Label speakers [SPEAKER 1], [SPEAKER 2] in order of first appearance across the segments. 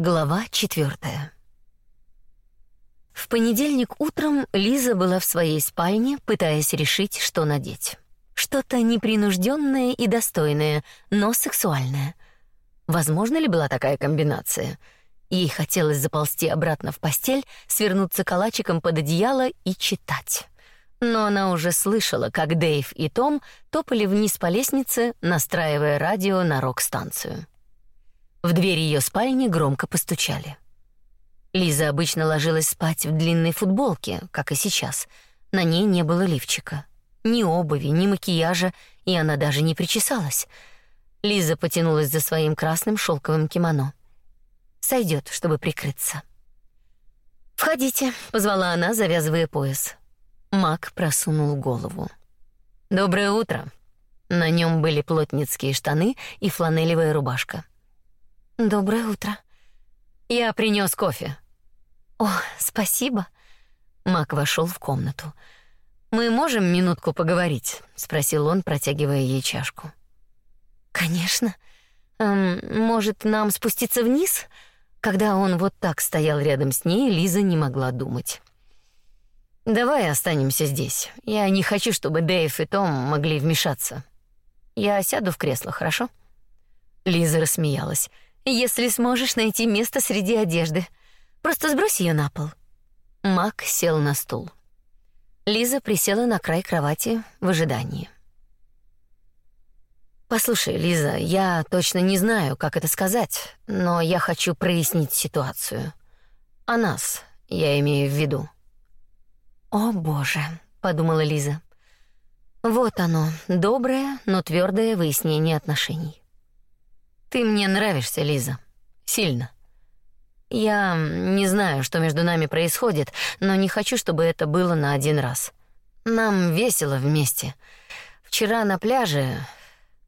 [SPEAKER 1] Глава четвертая. В понедельник утром Лиза была в своей спальне, пытаясь решить, что надеть. Что-то непринужденное и достойное, но сексуальное. Возможно ли была такая комбинация? Ей хотелось заползти обратно в постель, свернуться калачиком под одеяло и читать. Но она уже слышала, как Дэйв и Том топали вниз по лестнице, настраивая радио на рок-станцию. В дверь ее спальни громко постучали. Лиза обычно ложилась спать в длинной футболке, как и сейчас. На ней не было лифчика, ни обуви, ни макияжа, и она даже не причесалась. Лиза потянулась за своим красным шелковым кимоно. Сойдет, чтобы прикрыться. «Входите», — позвала она, завязывая пояс. Мак просунул голову. «Доброе утро». На нем были плотницкие штаны и фланелевая рубашка. Доброе утро. Я принес кофе. О, спасибо. Мак вошел в комнату. Мы можем минутку поговорить, спросил он, протягивая ей чашку. Конечно. Эм, может, нам спуститься вниз? Когда он вот так стоял рядом с ней, Лиза не могла думать. Давай останемся здесь. Я не хочу, чтобы Дэйв и Том могли вмешаться. Я сяду в кресло, хорошо? Лиза рассмеялась если сможешь найти место среди одежды. Просто сбрось ее на пол. Мак сел на стул. Лиза присела на край кровати в ожидании. Послушай, Лиза, я точно не знаю, как это сказать, но я хочу прояснить ситуацию. О нас, я имею в виду. О, боже, подумала Лиза. Вот оно, доброе, но твердое выяснение отношений. Ты мне нравишься, Лиза. Сильно. Я не знаю, что между нами происходит, но не хочу, чтобы это было на один раз. Нам весело вместе. Вчера на пляже,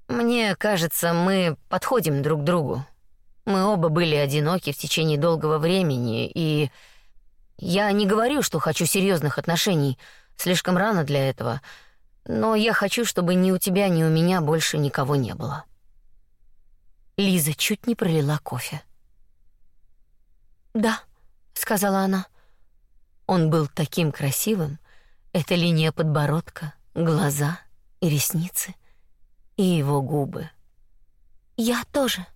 [SPEAKER 1] мне кажется, мы подходим друг к другу. Мы оба были одиноки в течение долгого времени, и я не говорю, что хочу серьезных отношений, слишком рано для этого. Но я хочу, чтобы ни у тебя, ни у меня больше никого не было. Лиза чуть не пролила кофе. "Да", сказала она. Он был таким красивым. Эта линия подбородка, глаза и ресницы, и его губы. "Я тоже".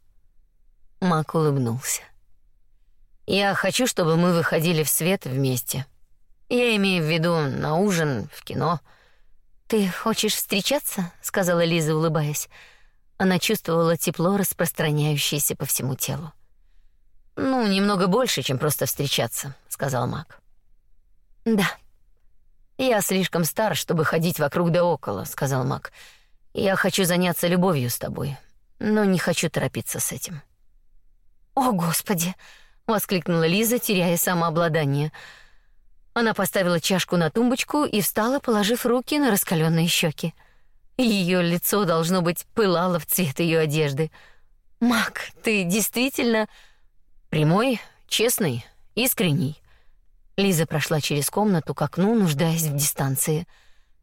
[SPEAKER 1] Мак улыбнулся. "Я хочу, чтобы мы выходили в свет вместе. Я имею в виду на ужин, в кино". Ты хочешь встречаться? сказала Лиза, улыбаясь. Она чувствовала тепло, распространяющееся по всему телу. Ну, немного больше, чем просто встречаться, сказал Мак. Да. Я слишком стар, чтобы ходить вокруг да около, сказал Мак. Я хочу заняться любовью с тобой, но не хочу торопиться с этим. О, господи, воскликнула Лиза, теряя самообладание. Она поставила чашку на тумбочку и встала, положив руки на раскаленные щеки. Ее лицо должно быть пылало в цвет ее одежды. Мак, ты действительно прямой, честный, искренний. Лиза прошла через комнату к окну, нуждаясь в дистанции.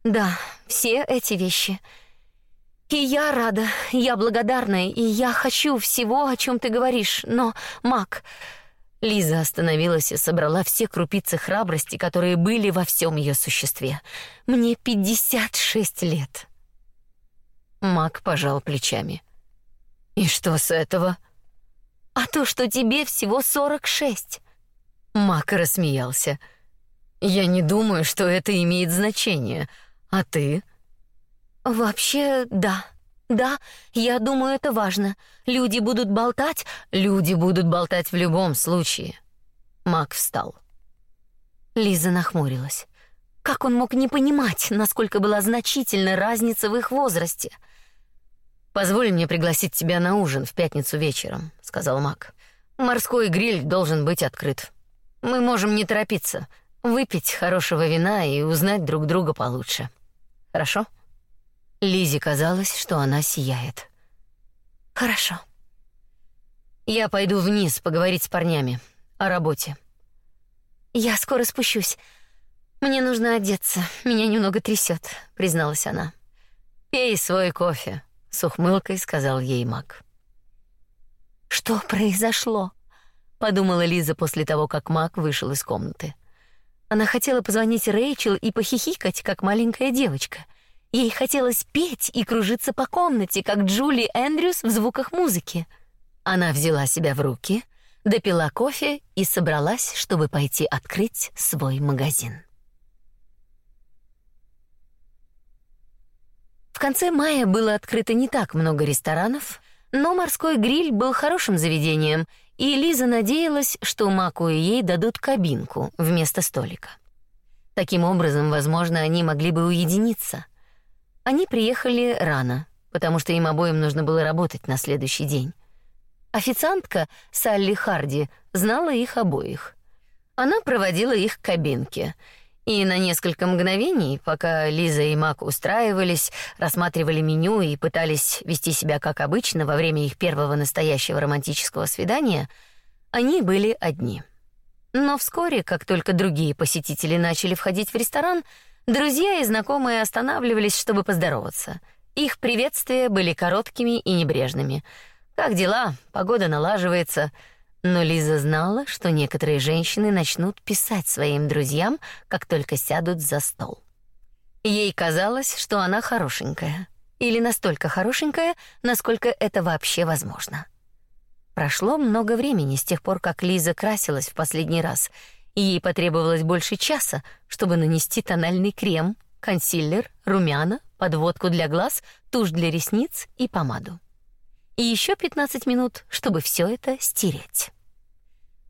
[SPEAKER 1] Да, все эти вещи. И я рада, я благодарна, и я хочу всего, о чем ты говоришь. Но, Мак, Лиза остановилась и собрала все крупицы храбрости, которые были во всем ее существе. Мне 56 лет. Мак пожал плечами. И что с этого? А то, что тебе всего сорок шесть. Мак рассмеялся. Я не думаю, что это имеет значение. А ты? Вообще, да. Да, я думаю, это важно. Люди будут болтать, люди будут болтать в любом случае. Мак встал. Лиза нахмурилась. Как он мог не понимать, насколько была значительна разница в их возрасте? Позволь мне пригласить тебя на ужин в пятницу вечером, сказал Мак. Морской гриль должен быть открыт. Мы можем не торопиться, выпить хорошего вина и узнать друг друга получше. Хорошо? Лизе казалось, что она сияет. Хорошо. Я пойду вниз поговорить с парнями о работе. Я скоро спущусь. Мне нужно одеться. Меня немного трясет, призналась она. Пей свой кофе, с ухмылкой сказал ей Мак. Что произошло? подумала Лиза после того, как Мак вышел из комнаты. Она хотела позвонить Рэйчел и похихикать, как маленькая девочка. Ей хотелось петь и кружиться по комнате, как Джули Эндрюс в звуках музыки. Она взяла себя в руки, допила кофе и собралась, чтобы пойти открыть свой магазин. В конце мая было открыто не так много ресторанов, но морской гриль был хорошим заведением, и Лиза надеялась, что Маку и ей дадут кабинку вместо столика. Таким образом, возможно, они могли бы уединиться. Они приехали рано, потому что им обоим нужно было работать на следующий день. Официантка Салли Харди знала их обоих. Она проводила их к кабинке — и на несколько мгновений, пока Лиза и Мак устраивались, рассматривали меню и пытались вести себя как обычно во время их первого настоящего романтического свидания, они были одни. Но вскоре, как только другие посетители начали входить в ресторан, друзья и знакомые останавливались, чтобы поздороваться. Их приветствия были короткими и небрежными. Как дела? Погода налаживается. Но Лиза знала, что некоторые женщины начнут писать своим друзьям, как только сядут за стол. Ей казалось, что она хорошенькая, или настолько хорошенькая, насколько это вообще возможно. Прошло много времени с тех пор, как Лиза красилась в последний раз, и ей потребовалось больше часа, чтобы нанести тональный крем, консилер, румяна, подводку для глаз, тушь для ресниц и помаду и еще 15 минут, чтобы все это стереть.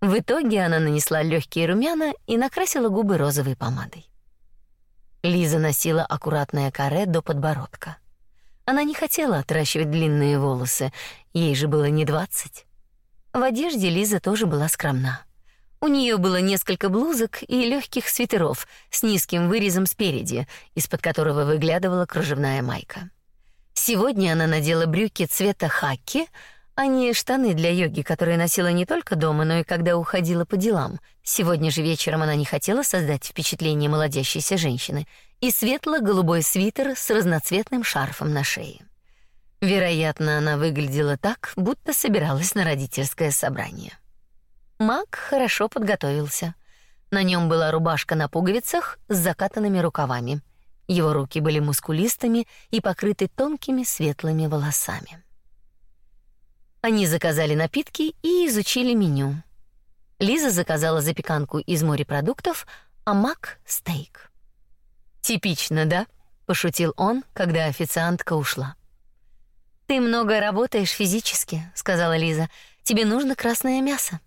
[SPEAKER 1] В итоге она нанесла легкие румяна и накрасила губы розовой помадой. Лиза носила аккуратное каре до подбородка. Она не хотела отращивать длинные волосы, ей же было не двадцать. В одежде Лиза тоже была скромна. У нее было несколько блузок и легких свитеров с низким вырезом спереди, из-под которого выглядывала кружевная майка. Сегодня она надела брюки цвета хаки, а не штаны для йоги, которые носила не только дома, но и когда уходила по делам. Сегодня же вечером она не хотела создать впечатление молодящейся женщины, и светло-голубой свитер с разноцветным шарфом на шее. Вероятно, она выглядела так, будто собиралась на родительское собрание. Мак хорошо подготовился. На нем была рубашка на пуговицах с закатанными рукавами — его руки были мускулистыми и покрыты тонкими светлыми волосами. Они заказали напитки и изучили меню. Лиза заказала запеканку из морепродуктов, а Мак — стейк. «Типично, да?» — пошутил он, когда официантка ушла. «Ты много работаешь физически», — сказала Лиза. «Тебе нужно красное мясо».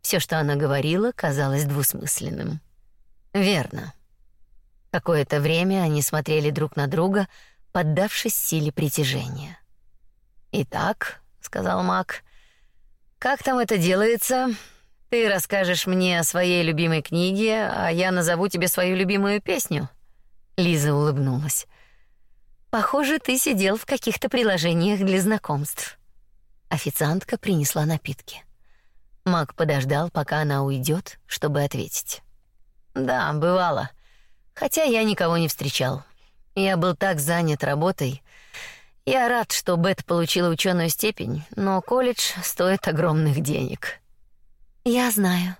[SPEAKER 1] Все, что она говорила, казалось двусмысленным. «Верно», Какое-то время они смотрели друг на друга, поддавшись силе притяжения. «Итак», — сказал Мак, — «как там это делается? Ты расскажешь мне о своей любимой книге, а я назову тебе свою любимую песню». Лиза улыбнулась. «Похоже, ты сидел в каких-то приложениях для знакомств». Официантка принесла напитки. Мак подождал, пока она уйдет, чтобы ответить. «Да, бывало. Хотя я никого не встречал. Я был так занят работой. Я рад, что Бет получила ученую степень, но колледж стоит огромных денег. Я знаю.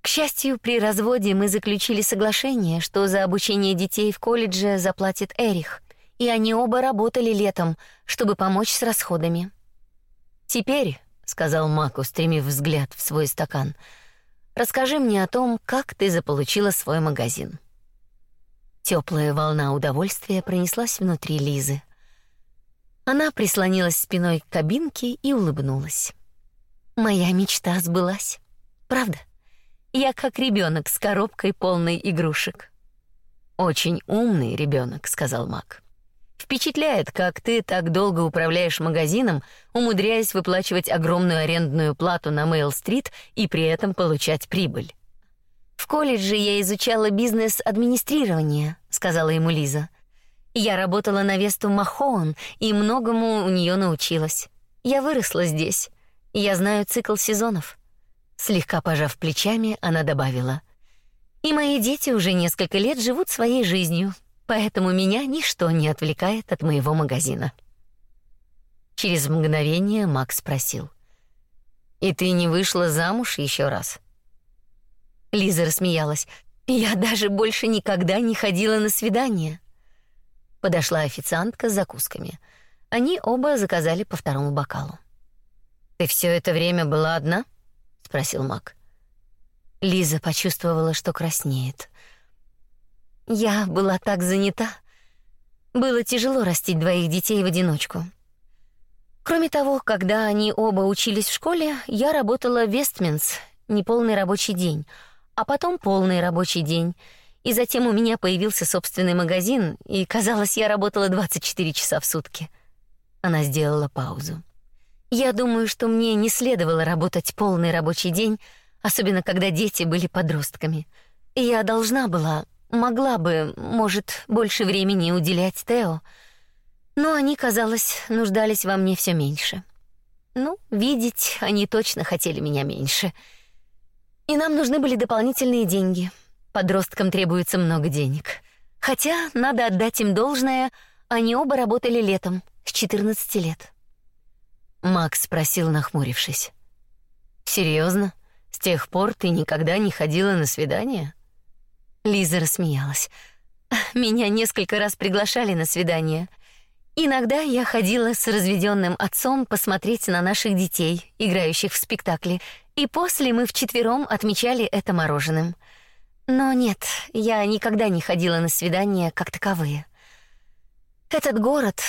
[SPEAKER 1] К счастью, при разводе мы заключили соглашение, что за обучение детей в колледже заплатит Эрих, и они оба работали летом, чтобы помочь с расходами. Теперь, сказал Мак, устремив взгляд в свой стакан, расскажи мне о том, как ты заполучила свой магазин. Теплая волна удовольствия пронеслась внутри Лизы. Она прислонилась спиной к кабинке и улыбнулась. Моя мечта сбылась. Правда? Я как ребенок с коробкой полной игрушек. Очень умный ребенок, сказал Мак. Впечатляет, как ты так долго управляешь магазином, умудряясь выплачивать огромную арендную плату на Мейл-стрит и при этом получать прибыль. В колледже я изучала бизнес-администрирование, сказала ему Лиза. Я работала на Весту Махон и многому у нее научилась. Я выросла здесь. Я знаю цикл сезонов. Слегка пожав плечами, она добавила: "И мои дети уже несколько лет живут своей жизнью, поэтому меня ничто не отвлекает от моего магазина". Через мгновение Макс спросил: И ты не вышла замуж еще раз?
[SPEAKER 2] Лиза рассмеялась. Я даже больше никогда не ходила на свидания. Подошла официантка с закусками. Они оба заказали по второму бокалу.
[SPEAKER 1] Ты все это время была одна? спросил Мак.
[SPEAKER 2] Лиза почувствовала, что краснеет. Я была так занята. Было тяжело растить двоих детей в одиночку. Кроме того, когда они оба учились в школе, я работала в Вестминс неполный рабочий день, а потом полный рабочий день. И затем у меня появился собственный магазин, и казалось, я работала 24 часа в сутки. Она сделала паузу. Я думаю, что мне не следовало работать полный рабочий день, особенно когда дети были подростками. Я должна была, могла бы, может, больше времени уделять Тео, но они, казалось, нуждались во мне все меньше. Ну, видеть они точно хотели меня меньше. И нам нужны были дополнительные деньги. Подросткам требуется много денег. Хотя, надо отдать им должное, они оба работали летом, с 14 лет.
[SPEAKER 1] Макс спросил, нахмурившись. Серьезно? С тех пор ты никогда не ходила на свидания?
[SPEAKER 2] Лиза рассмеялась. Меня несколько раз приглашали на свидания. Иногда я ходила с разведенным отцом посмотреть на наших детей, играющих в спектакле, и после мы вчетвером отмечали это мороженым. Но нет, я никогда не ходила на свидания как таковые. Этот город,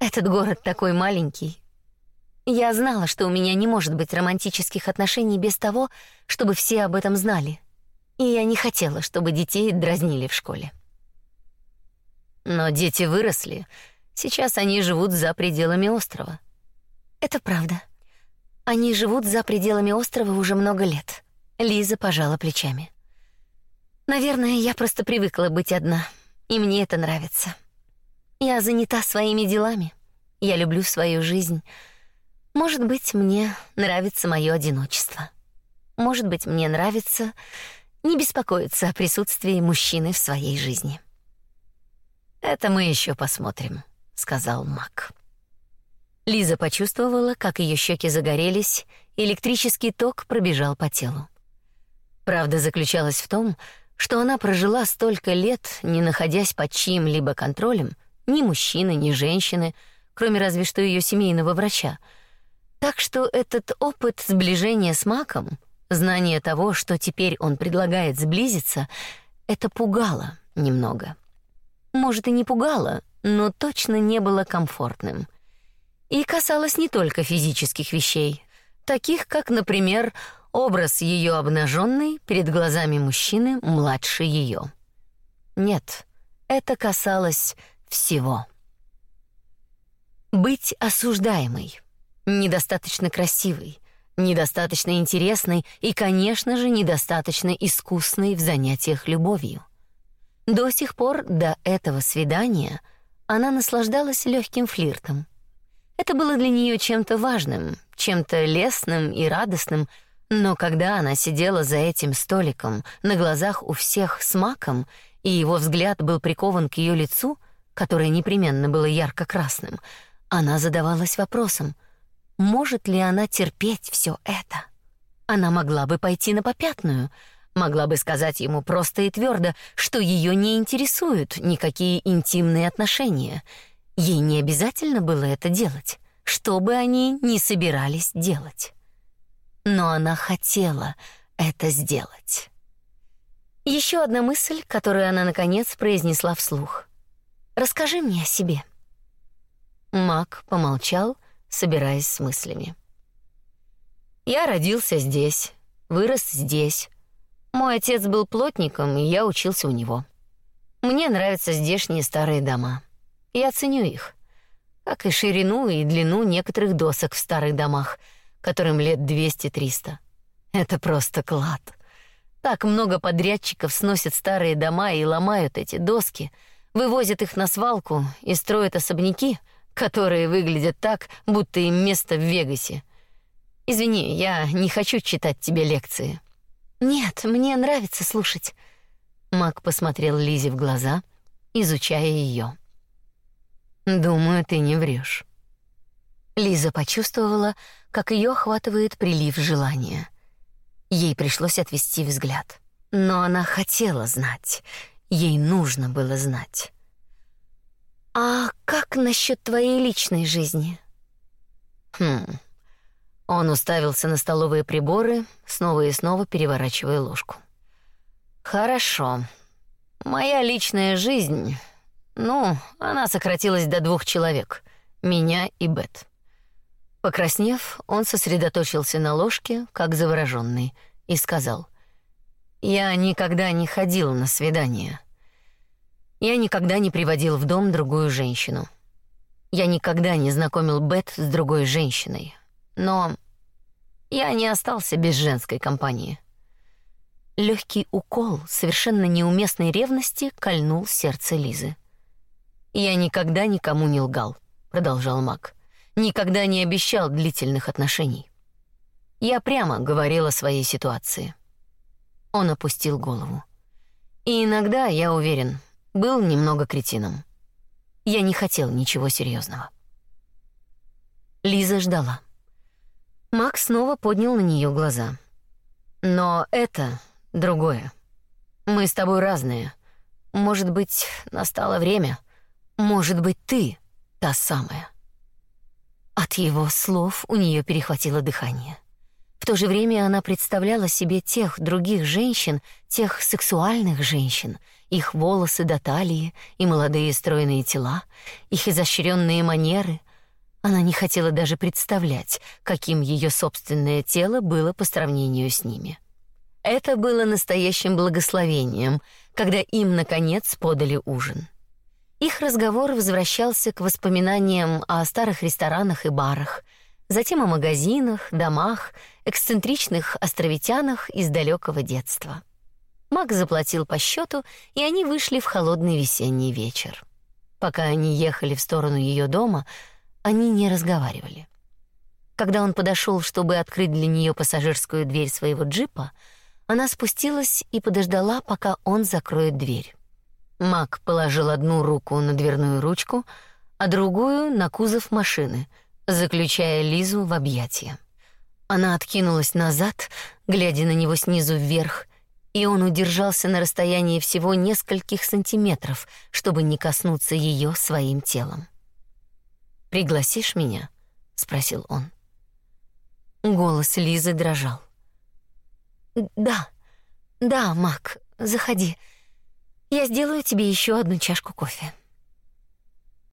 [SPEAKER 2] этот город такой маленький. Я знала, что у меня не может быть романтических отношений без того, чтобы все об этом знали. И я не хотела, чтобы детей дразнили в школе.
[SPEAKER 1] Но дети выросли, Сейчас они живут за пределами острова.
[SPEAKER 2] Это правда. Они живут за пределами острова уже много лет. Лиза пожала плечами. Наверное, я просто привыкла быть одна, и мне это нравится. Я занята своими делами. Я люблю свою жизнь. Может быть, мне нравится мое одиночество. Может быть, мне нравится не беспокоиться о присутствии мужчины в своей жизни.
[SPEAKER 1] Это мы еще посмотрим сказал Мак. Лиза почувствовала, как ее щеки загорелись, электрический ток пробежал по телу. Правда заключалась в том, что она прожила столько лет, не находясь под чьим-либо контролем, ни мужчины, ни женщины, кроме разве что ее семейного врача. Так что этот опыт сближения с Маком, знание того, что теперь он предлагает сблизиться, это пугало немного. Может и не пугало, но точно не было комфортным. И касалось не только физических вещей, таких как, например, образ ее обнаженной перед глазами мужчины младше ее. Нет, это касалось всего. Быть осуждаемой, недостаточно красивой, недостаточно интересной и, конечно же, недостаточно искусной в занятиях любовью. До сих пор до этого свидания — она наслаждалась легким флиртом. Это было для нее чем-то важным, чем-то лестным и радостным, но когда она сидела за этим столиком, на глазах у всех с маком, и его взгляд был прикован к ее лицу, которое непременно было ярко-красным, она задавалась вопросом: может ли она терпеть все это? Она могла бы пойти на попятную, Могла бы сказать ему просто и твердо, что ее не интересуют никакие интимные отношения. Ей не обязательно было это делать, что бы они ни собирались делать. Но она хотела это сделать. Еще одна мысль, которую она наконец произнесла вслух. Расскажи мне о себе. Мак помолчал, собираясь с мыслями. Я родился здесь, вырос здесь, мой отец был плотником, и я учился у него. Мне нравятся здешние старые дома. Я ценю их, как и ширину и длину некоторых досок в старых домах, которым лет 200-300. Это просто клад. Так много подрядчиков сносят старые дома и ломают эти доски, вывозят их на свалку и строят особняки, которые выглядят так, будто им место в Вегасе. Извини, я не хочу читать тебе лекции. Нет, мне нравится слушать. Мак посмотрел Лизе в глаза, изучая ее. Думаю, ты не врешь. Лиза почувствовала,
[SPEAKER 2] как ее охватывает прилив желания. Ей пришлось отвести взгляд. Но она хотела знать. Ей нужно было знать. «А как насчет твоей личной жизни?»
[SPEAKER 1] «Хм...» Он уставился на столовые приборы, снова и снова переворачивая ложку. «Хорошо. Моя личная жизнь... Ну, она сократилась до двух человек. Меня и Бет. Покраснев, он сосредоточился на ложке, как завороженный, и сказал: "Я никогда не ходил на свидания. Я никогда не приводил в дом другую женщину. Я никогда не знакомил Бет с другой женщиной. Но я не остался без женской компании". Легкий укол совершенно неуместной ревности кольнул сердце Лизы. Я никогда никому не лгал, продолжал Мак никогда не обещал длительных отношений. Я прямо говорил о своей ситуации. Он опустил голову. И иногда, я уверен, был немного кретином. Я не хотел ничего серьезного. Лиза ждала. Макс снова поднял на нее глаза. Но это другое. Мы с тобой разные. Может быть, настало время. Может быть, ты та самая. От его слов у нее перехватило дыхание. В то же время она представляла себе тех других женщин, тех сексуальных женщин, их волосы до талии и молодые стройные тела, их изощренные манеры. Она не хотела даже представлять, каким ее собственное тело было по сравнению с ними. Это было настоящим благословением, когда им наконец подали ужин. Их разговор возвращался к воспоминаниям о старых ресторанах и барах, затем о магазинах, домах, эксцентричных островитянах из далекого детства. Мак заплатил по счету, и они вышли в холодный весенний вечер. Пока они ехали в сторону ее дома, они не разговаривали. Когда он подошел, чтобы открыть для нее пассажирскую дверь своего джипа, она спустилась и подождала, пока он закроет дверь. Мак положил одну руку на дверную ручку, а другую на кузов машины, заключая Лизу в объятия. Она откинулась назад, глядя на него снизу вверх, и он удержался на расстоянии всего нескольких сантиметров, чтобы не коснуться ее своим телом. «Пригласишь меня?» — спросил он. Голос Лизы дрожал. «Да, да, Мак, заходи. Я сделаю тебе еще одну чашку кофе.